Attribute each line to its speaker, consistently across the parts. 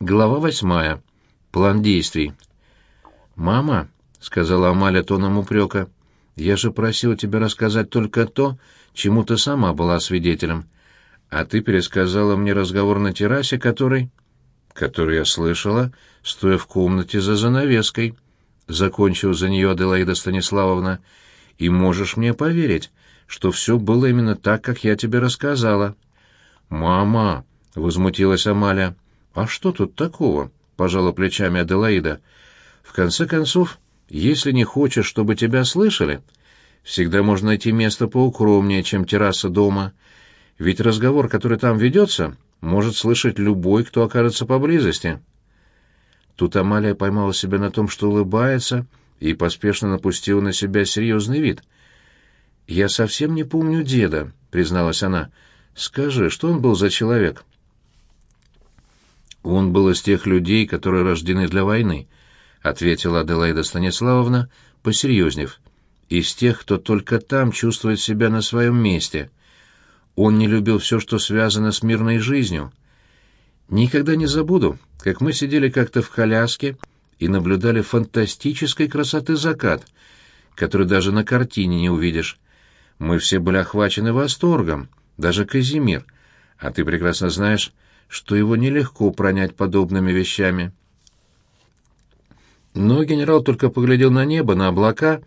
Speaker 1: Глава восьмая. План действий. «Мама», — сказала Амаля тоном упрека, — «я же просил тебя рассказать только то, чему ты сама была свидетелем. А ты пересказала мне разговор на террасе, который...» «Который я слышала, стоя в комнате за занавеской», — закончила за нее Аделаида Станиславовна. «И можешь мне поверить, что все было именно так, как я тебе рассказала». «Мама», — возмутилась Амаля, — «А что тут такого?» — пожала плечами Аделаида. «В конце концов, если не хочешь, чтобы тебя слышали, всегда можно найти место поукромнее, чем терраса дома. Ведь разговор, который там ведется, может слышать любой, кто окажется поблизости». Тут Амалия поймала себя на том, что улыбается, и поспешно напустила на себя серьезный вид. «Я совсем не помню деда», — призналась она. «Скажи, что он был за человек?» Он был из тех людей, которые рождены для войны, ответила Аделаида Станиславовна, посерьезнев. Из тех, кто только там чувствует себя на своем месте. Он не любил все, что связано с мирной жизнью. Никогда не забуду, как мы сидели как-то в коляске и наблюдали фантастической красоты закат, который даже на картине не увидишь. Мы все были охвачены восторгом, даже Казимир. А ты прекрасно знаешь, что его нелегко пронять подобными вещами. Но генерал только поглядел на небо, на облака,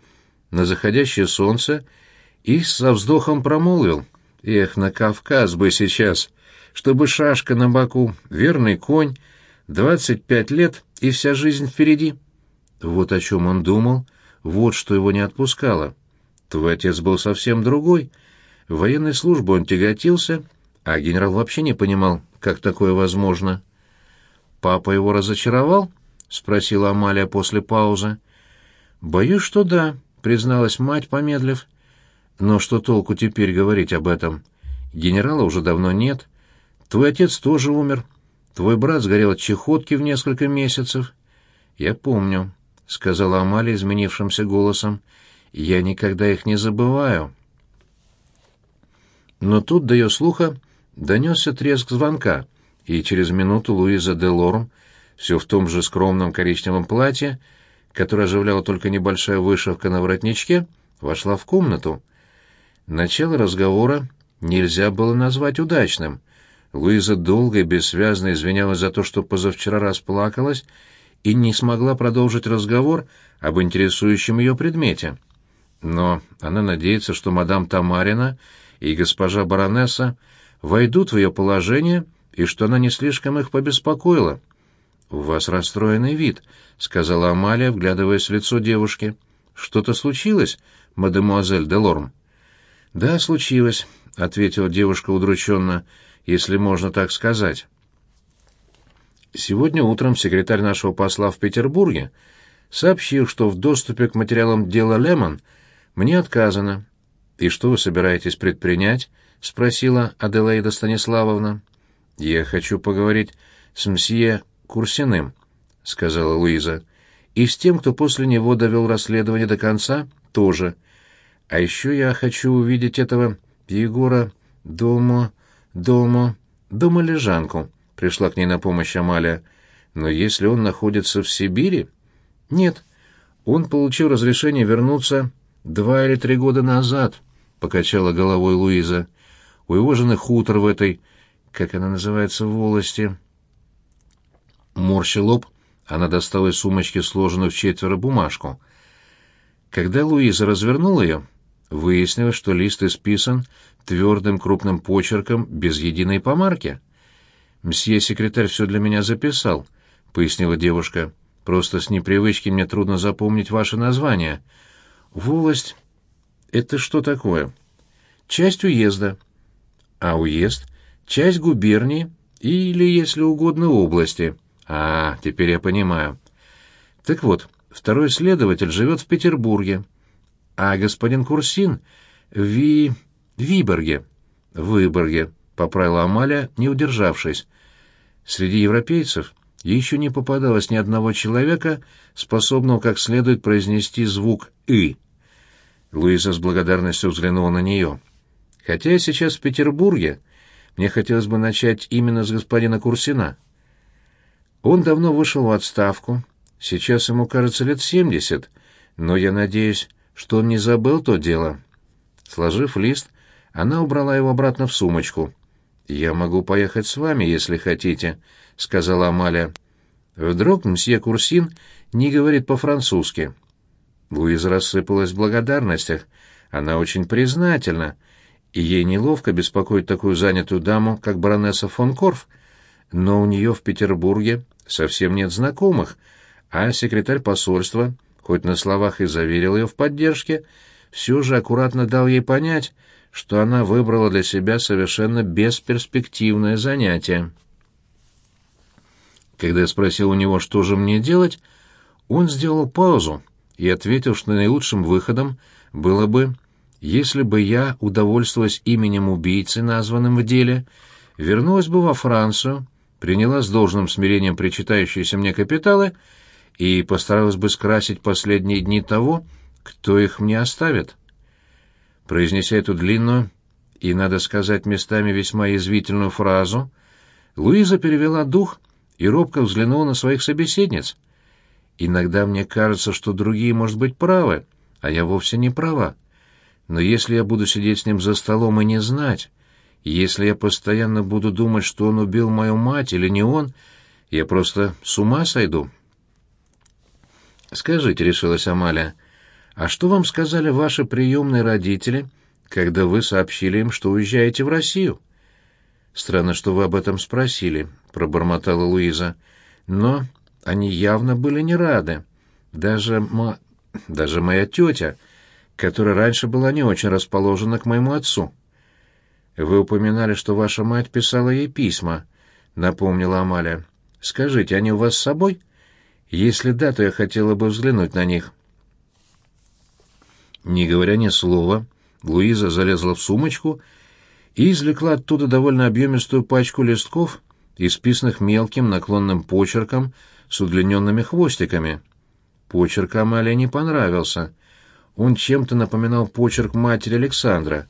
Speaker 1: на заходящее солнце и со вздохом промолвил. «Эх, на Кавказ бы сейчас, чтобы шашка на боку, верный конь, двадцать пять лет и вся жизнь впереди». Вот о чем он думал, вот что его не отпускало. Твой отец был совсем другой. В военной службе он тяготился, а генерал вообще не понимал, как такое возможно. «Папа его разочаровал?» — спросила Амалия после паузы. «Боюсь, что да», — призналась мать, помедлив. «Но что толку теперь говорить об этом? Генерала уже давно нет. Твой отец тоже умер. Твой брат сгорел от чехотки в несколько месяцев». «Я помню», — сказала Амалия изменившимся голосом. «Я никогда их не забываю». Но тут до ее слуха Донесся треск звонка, и через минуту Луиза де Лорм, все в том же скромном коричневом платье, которое оживляла только небольшая вышивка на воротничке, вошла в комнату. Начало разговора нельзя было назвать удачным. Луиза долго и бессвязно извинялась за то, что позавчера расплакалась и не смогла продолжить разговор об интересующем ее предмете. Но она надеется, что мадам Тамарина и госпожа баронесса войдут в ее положение и что она не слишком их побеспокоила. «У вас расстроенный вид», — сказала Амалия, вглядываясь в лицо девушки. «Что-то случилось, мадемуазель де Лорм?» «Да, случилось», — ответила девушка удрученно, если можно так сказать. Сегодня утром секретарь нашего посла в Петербурге сообщил, что в доступе к материалам дела Лемон мне отказано. И что вы собираетесь предпринять? — спросила Аделаида Станиславовна. «Я хочу поговорить с мсье Курсиным», — сказала Луиза. «И с тем, кто после него довел расследование до конца, тоже. А еще я хочу увидеть этого Егора дома, дома, дома лежанку», — пришла к ней на помощь Амалия. «Но если он находится в Сибири...» «Нет, он получил разрешение вернуться два или три года назад», — покачала головой Луиза. Его жены хутор в этой, как она называется, волости. Морща лоб, она достала из сумочки сложенную в четверо бумажку. Когда Луиза развернула ее, выяснилось, что лист исписан твердым крупным почерком без единой помарки. «Мсье секретарь все для меня записал», — пояснила девушка. «Просто с непривычки мне трудно запомнить ваше название. Волость — это что такое?» «Часть уезда», а уезд — часть губернии или, если угодно, области. А, теперь я понимаю. Так вот, второй следователь живет в Петербурге, а господин Курсин в Ви... Виборге. Выборге, поправила Амалия, не удержавшись. Среди европейцев еще не попадалось ни одного человека, способного как следует произнести звук «ы». Луиза с благодарностью взглянула на нее. Хотя я сейчас в Петербурге, мне хотелось бы начать именно с господина Курсина. Он давно вышел в отставку, сейчас ему, кажется, лет семьдесят, но я надеюсь, что он не забыл то дело. Сложив лист, она убрала его обратно в сумочку. «Я могу поехать с вами, если хотите», — сказала Амалия. Вдруг мсье Курсин не говорит по-французски. Луиза рассыпалась в благодарностях. Она очень признательна, и ей неловко беспокоить такую занятую даму, как баронесса фон Корф. Но у нее в Петербурге совсем нет знакомых, а секретарь посольства, хоть на словах и заверил ее в поддержке, все же аккуратно дал ей понять, что она выбрала для себя совершенно бесперспективное занятие. Когда я спросил у него, что же мне делать, он сделал паузу и ответил, что наилучшим выходом было бы, если бы я, удовольствуясь именем убийцы, названным в деле, вернулась бы во Францию, приняла с должным смирением причитающиеся мне капиталы и постаралась бы скрасить последние дни того, кто их мне оставит. Произнеся эту длинную и, надо сказать, местами весьма язвительную фразу, Луиза перевела дух и робко взглянула на своих собеседниц. «Иногда мне кажется, что другие, может быть, правы, а я вовсе не права. Но если я буду сидеть с ним за столом и не знать, если я постоянно буду думать, что он убил мою мать или не он, я просто с ума сойду». «Скажите», — решилась Амалия, — «А что вам сказали ваши приемные родители, когда вы сообщили им, что уезжаете в Россию?» «Странно, что вы об этом спросили», — пробормотала Луиза. «Но они явно были не рады. Даже, ма... Даже моя тетя, которая раньше была не очень расположена к моему отцу». «Вы упоминали, что ваша мать писала ей письма», — напомнила Амалия. «Скажите, они у вас с собой? Если да, то я хотела бы взглянуть на них». Не говоря ни слова, Луиза залезла в сумочку и извлекла оттуда довольно объемистую пачку листков, исписанных мелким наклонным почерком с удлиненными хвостиками. Почерк Амалия не понравился. Он чем-то напоминал почерк матери Александра,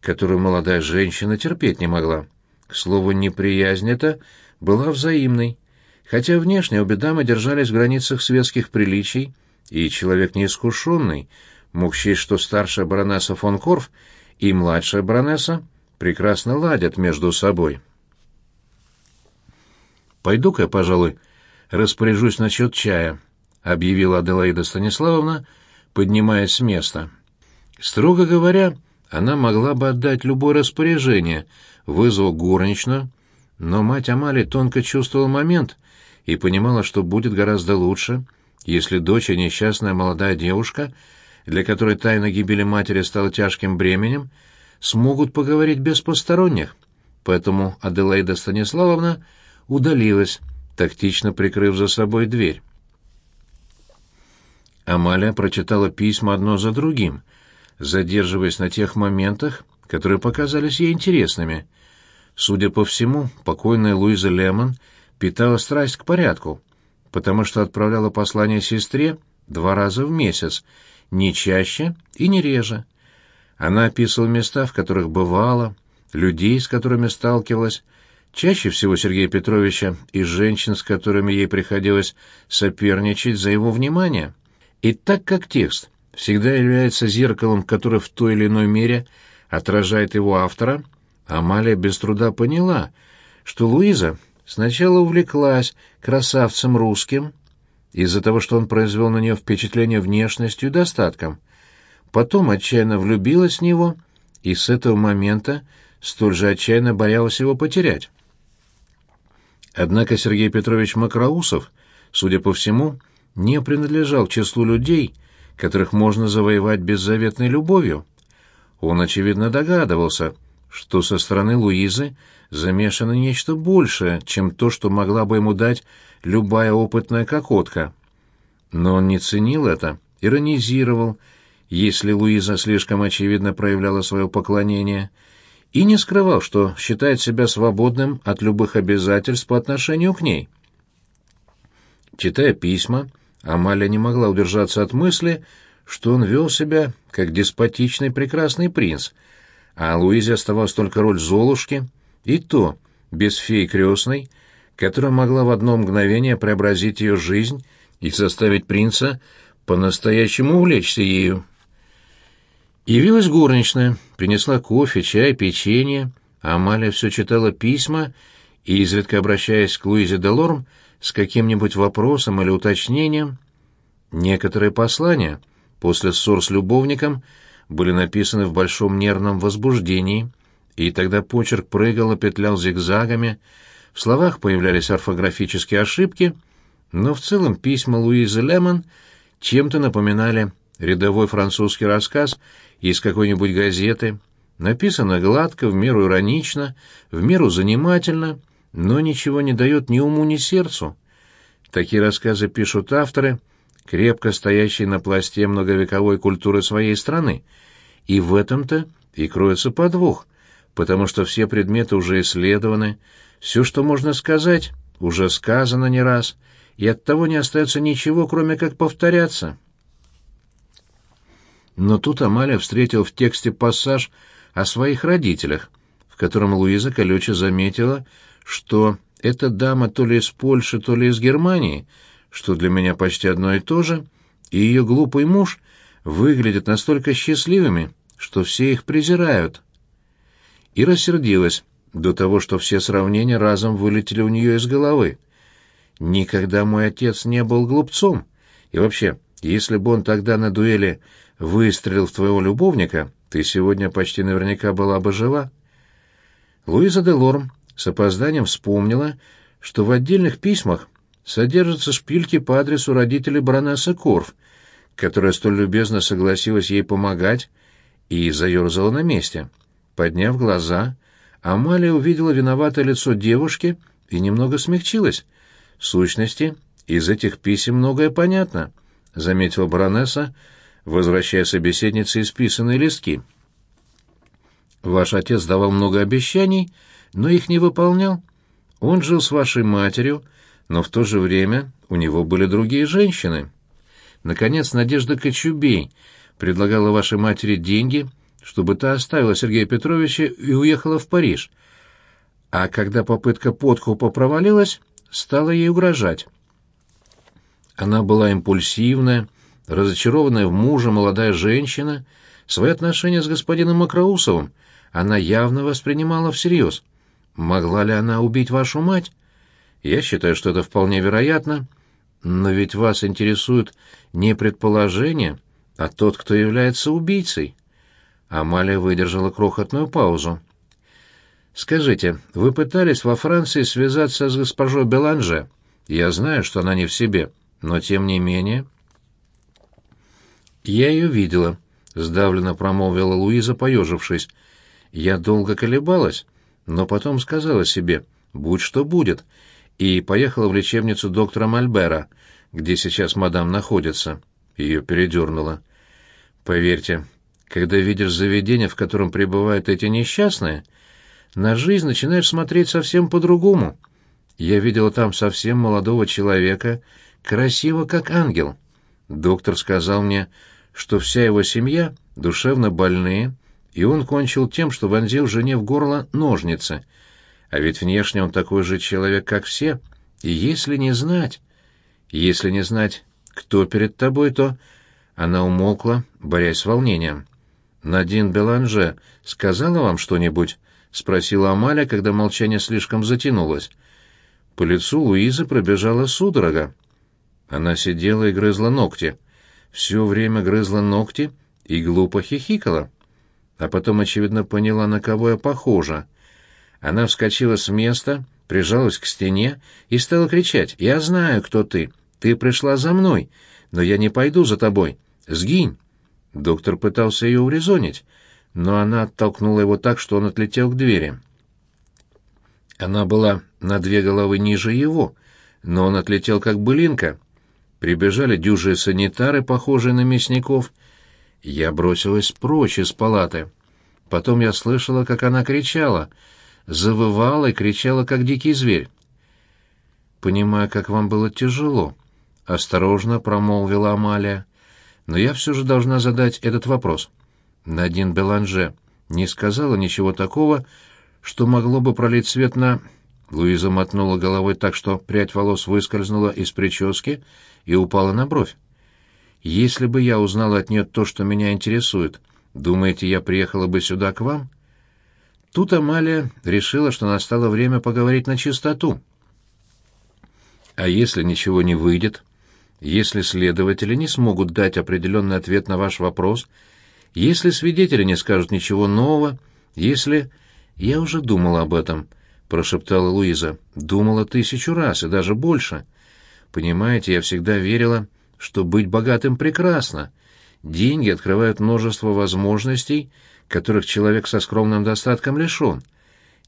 Speaker 1: которую молодая женщина терпеть не могла. К слову, неприязнь эта была взаимной, хотя внешне обе дамы держались в границах светских приличий, и человек неискушенный — мог счесть, что старшая баронесса фон Корф и младшая баронесса прекрасно ладят между собой. «Пойду-ка, пожалуй, распоряжусь насчет чая», — объявила Аделаида Станиславовна, поднимаясь с места. Строго говоря, она могла бы отдать любое распоряжение, вызвав горничную, но мать Амали тонко чувствовала момент и понимала, что будет гораздо лучше, если дочь несчастная молодая девушка — для которой тайна гибели матери стала тяжким бременем, смогут поговорить без посторонних. Поэтому Аделаида Станиславовна удалилась, тактично прикрыв за собой дверь. Амалия прочитала письма одно за другим, задерживаясь на тех моментах, которые показались ей интересными. Судя по всему, покойная Луиза Лемон питала страсть к порядку, потому что отправляла послание сестре два раза в месяц, не чаще и не реже. Она описывала места, в которых бывала, людей, с которыми сталкивалась, чаще всего Сергея Петровича и женщин, с которыми ей приходилось соперничать за его внимание. И так как текст всегда является зеркалом, которое в той или иной мере отражает его автора, Амалия без труда поняла, что Луиза сначала увлеклась красавцем русским, из-за того, что он произвел на нее впечатление внешностью и достатком. Потом отчаянно влюбилась в него и с этого момента столь же отчаянно боялась его потерять. Однако Сергей Петрович Макроусов, судя по всему, не принадлежал к числу людей, которых можно завоевать беззаветной любовью. Он, очевидно, догадывался, что со стороны Луизы замешано нечто большее, чем то, что могла бы ему дать любая опытная кокотка. Но он не ценил это, иронизировал, если Луиза слишком очевидно проявляла свое поклонение, и не скрывал, что считает себя свободным от любых обязательств по отношению к ней. Читая письма, Амалия не могла удержаться от мысли, что он вел себя как деспотичный прекрасный принц, а Луизе оставалась только роль Золушки, и то без феи крестной, которая могла в одно мгновение преобразить ее жизнь и заставить принца по-настоящему увлечься ею. Явилась горничная, принесла кофе, чай, печенье, а Амалия все читала письма и, изредка обращаясь к Луизе Делорм с каким-нибудь вопросом или уточнением, некоторые послания после ссор с любовником были написаны в большом нервном возбуждении, и тогда почерк прыгал и петлял зигзагами, в словах появлялись орфографические ошибки, но в целом письма Луизы Лемон чем-то напоминали рядовой французский рассказ из какой-нибудь газеты, написано гладко, в меру иронично, в меру занимательно, но ничего не дает ни уму, ни сердцу. Такие рассказы пишут авторы, крепко стоящие на пласте многовековой культуры своей страны, и в этом-то и кроется подвох, потому что все предметы уже исследованы, все, что можно сказать, уже сказано не раз, и оттого не остается ничего, кроме как повторяться. Но тут Амалия встретил в тексте пассаж о своих родителях, в котором Луиза колюче заметила, что эта дама то ли из Польши, то ли из Германии, что для меня почти одно и то же, и ее глупый муж выглядят настолько счастливыми, что все их презирают. И рассердилась до того, что все сравнения разом вылетели у нее из головы. Никогда мой отец не был глупцом. И вообще, если бы он тогда на дуэли выстрелил в твоего любовника, ты сегодня почти наверняка была бы жива. Луиза де Лорм с опозданием вспомнила, что в отдельных письмах содержатся шпильки по адресу родителей баронессы Корф, которая столь любезно согласилась ей помогать и заерзала на месте. Подняв глаза, Амалия увидела виноватое лицо девушки и немного смягчилась. В сущности, из этих писем многое понятно, заметила баронесса, возвращая собеседнице исписанные листки. Ваш отец давал много обещаний, но их не выполнял. Он жил с вашей матерью, но в то же время у него были другие женщины. Наконец, Надежда Кочубей предлагала вашей матери деньги, чтобы та оставила Сергея Петровича и уехала в Париж. А когда попытка подкупа провалилась, стала ей угрожать. Она была импульсивная, разочарованная в муже молодая женщина, свои отношения с господином Макроусовым она явно воспринимала всерьез. Могла ли она убить вашу мать? Я считаю, что это вполне вероятно, но ведь вас интересует не предположение, а тот, кто является убийцей. Амалия выдержала крохотную паузу. «Скажите, вы пытались во Франции связаться с госпожой Беланже? Я знаю, что она не в себе, но тем не менее...» «Я ее видела», — сдавленно промолвила Луиза, поежившись. «Я долго колебалась, но потом сказала себе, будь что будет, и поехала в лечебницу доктора Мальбера, где сейчас мадам находится». Ее передернуло. «Поверьте, когда видишь заведение, в котором пребывают эти несчастные, на жизнь начинаешь смотреть совсем по-другому. Я видела там совсем молодого человека, красиво как ангел. Доктор сказал мне, что вся его семья душевно больные, и он кончил тем, что вонзил жене в горло ножницы. А ведь внешне он такой же человек, как все. И если не знать... Если не знать, кто перед тобой, то... Она умолкла, борясь с волнением. «Надин Беланже сказала вам что-нибудь?» — спросила Амаля, когда молчание слишком затянулось. По лицу Луизы пробежала судорога. Она сидела и грызла ногти все время грызла ногти и глупо хихикала. А потом, очевидно, поняла, на кого я похожа. Она вскочила с места, прижалась к стене и стала кричать. «Я знаю, кто ты. Ты пришла за мной, но я не пойду за тобой. Сгинь!» Доктор пытался ее урезонить, но она оттолкнула его так, что он отлетел к двери. Она была на две головы ниже его, но он отлетел как былинка. Прибежали дюжие санитары, похожие на мясников. Я бросилась прочь из палаты. Потом я слышала, как она кричала, завывала и кричала, как дикий зверь. «Понимаю, как вам было тяжело», — осторожно промолвила Амалия. «Но я все же должна задать этот вопрос. Надин Беланже не сказала ничего такого, что могло бы пролить свет на... Луиза мотнула головой так, что прядь волос выскользнула из прически и упала на бровь. «Если бы я узнала от нее то, что меня интересует, думаете, я приехала бы сюда к вам?» Тут Амалия решила, что настало время поговорить на чистоту. «А если ничего не выйдет? Если следователи не смогут дать определенный ответ на ваш вопрос, если свидетели не скажут ничего нового, если...» «Я уже думала об этом», — прошептала Луиза. «Думала тысячу раз и даже больше. Понимаете, я всегда верила, что быть богатым прекрасно. Деньги открывают множество возможностей, которых человек со скромным достатком лишен.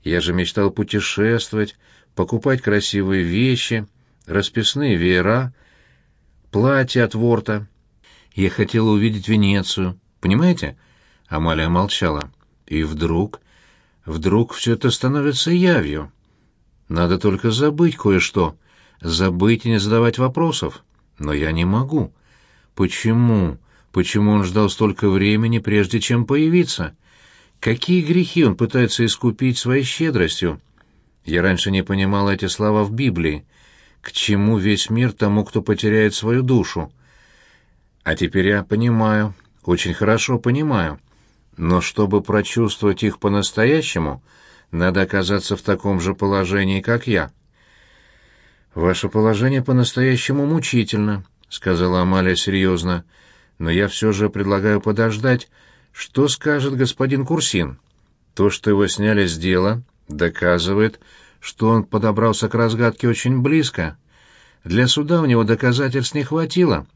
Speaker 1: Я же мечтал путешествовать, покупать красивые вещи, расписные веера, платья от Ворта. Я хотела увидеть Венецию, понимаете?» Амалия молчала. И вдруг Вдруг все это становится явью. Надо только забыть кое-что, забыть и не задавать вопросов. Но я не могу. Почему? Почему он ждал столько времени, прежде чем появиться? Какие грехи он пытается искупить своей щедростью? Я раньше не понимал эти слова в Библии. К чему весь мир тому, кто потеряет свою душу? А теперь я понимаю, очень хорошо понимаю. Но чтобы прочувствовать их по-настоящему, надо оказаться в таком же положении, как я. «Ваше положение по-настоящему мучительно», — сказала Амалия серьезно. «Но я все же предлагаю подождать, что скажет господин Курсин. То, что его сняли с дела, доказывает, что он подобрался к разгадке очень близко. Для суда у него доказательств не хватило.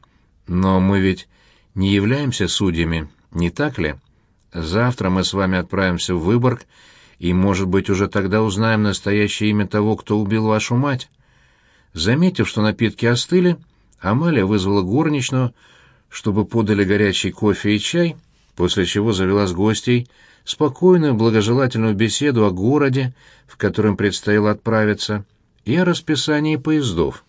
Speaker 1: Но мы ведь не являемся судьями, не так ли?» Завтра мы с вами отправимся в Выборг, и, может быть, уже тогда узнаем настоящее имя того, кто убил вашу мать». Заметив, что напитки остыли, Амалия вызвала горничную, чтобы подали горячий кофе и чай, после чего завела с гостей спокойную, благожелательную беседу о городе, в котором предстояло отправиться, и о расписании поездов.